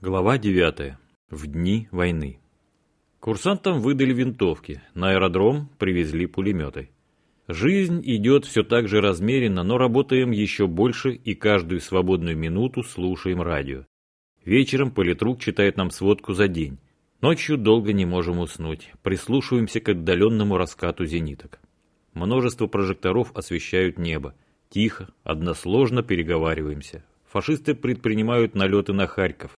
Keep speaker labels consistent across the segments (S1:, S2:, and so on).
S1: Глава 9. В дни войны. Курсантам выдали винтовки, на аэродром привезли пулеметы. Жизнь идет все так же размеренно, но работаем еще больше и каждую свободную минуту слушаем радио. Вечером политрук читает нам сводку за день. Ночью долго не можем уснуть, прислушиваемся к отдаленному раскату зениток. Множество прожекторов освещают небо. Тихо, односложно переговариваемся. Фашисты предпринимают налеты на Харьков.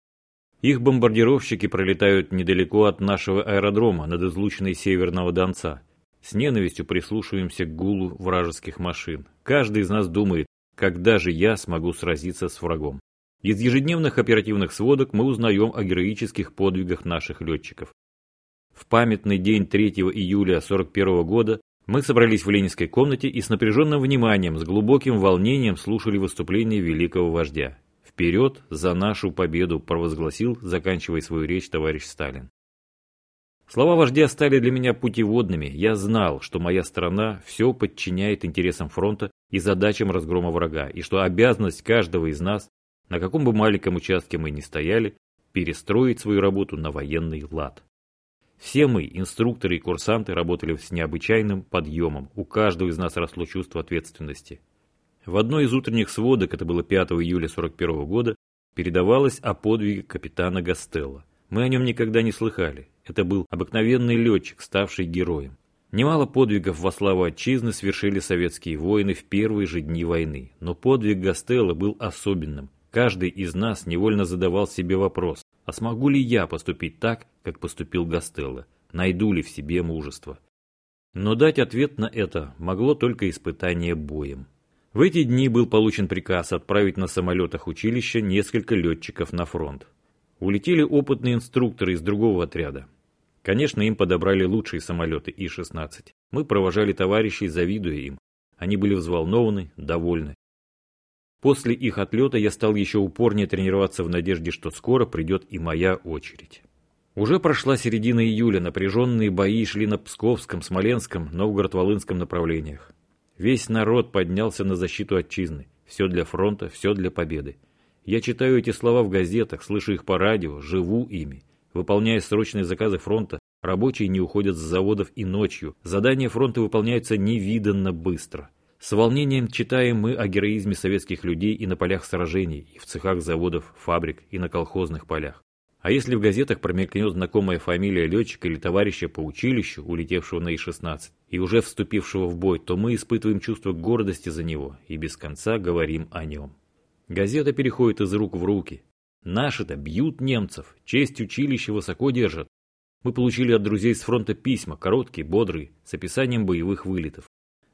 S1: Их бомбардировщики пролетают недалеко от нашего аэродрома, над излученной Северного Донца. С ненавистью прислушиваемся к гулу вражеских машин. Каждый из нас думает, когда же я смогу сразиться с врагом. Из ежедневных оперативных сводок мы узнаем о героических подвигах наших летчиков. В памятный день 3 июля 1941 года мы собрались в ленинской комнате и с напряженным вниманием, с глубоким волнением слушали выступление великого вождя. «Вперед за нашу победу!» – провозгласил, заканчивая свою речь товарищ Сталин. Слова вождя стали для меня путеводными. Я знал, что моя страна все подчиняет интересам фронта и задачам разгрома врага, и что обязанность каждого из нас, на каком бы маленьком участке мы ни стояли, перестроить свою работу на военный лад. Все мы, инструкторы и курсанты, работали с необычайным подъемом. У каждого из нас росло чувство ответственности. В одной из утренних сводок, это было 5 июля 41 года, передавалось о подвиге капитана Гастелла. Мы о нем никогда не слыхали. Это был обыкновенный летчик, ставший героем. Немало подвигов во славу отчизны совершили советские воины в первые же дни войны. Но подвиг Гастелла был особенным. Каждый из нас невольно задавал себе вопрос, а смогу ли я поступить так, как поступил Гастелло? Найду ли в себе мужество? Но дать ответ на это могло только испытание боем. В эти дни был получен приказ отправить на самолетах училища несколько летчиков на фронт. Улетели опытные инструкторы из другого отряда. Конечно, им подобрали лучшие самолеты И-16. Мы провожали товарищей, завидуя им. Они были взволнованы, довольны. После их отлета я стал еще упорнее тренироваться в надежде, что скоро придет и моя очередь. Уже прошла середина июля, напряженные бои шли на Псковском, Смоленском, Новгород-Волынском направлениях. Весь народ поднялся на защиту отчизны. Все для фронта, все для победы. Я читаю эти слова в газетах, слышу их по радио, живу ими. Выполняя срочные заказы фронта, рабочие не уходят с заводов и ночью. Задания фронта выполняются невиданно быстро. С волнением читаем мы о героизме советских людей и на полях сражений, и в цехах заводов, фабрик, и на колхозных полях. А если в газетах промелькнет знакомая фамилия летчика или товарища по училищу, улетевшего на И-16, и уже вступившего в бой, то мы испытываем чувство гордости за него и без конца говорим о нем. Газета переходит из рук в руки. Наши-то бьют немцев, честь училища высоко держат. Мы получили от друзей с фронта письма, короткие, бодрые, с описанием боевых вылетов.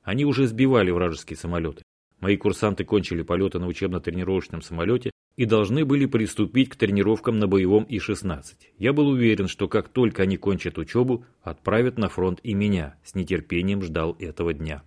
S1: Они уже сбивали вражеские самолеты. Мои курсанты кончили полеты на учебно-тренировочном самолете и должны были приступить к тренировкам на боевом И-16. Я был уверен, что как только они кончат учебу, отправят на фронт и меня, с нетерпением ждал этого дня.